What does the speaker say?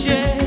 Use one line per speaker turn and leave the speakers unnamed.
Yeah.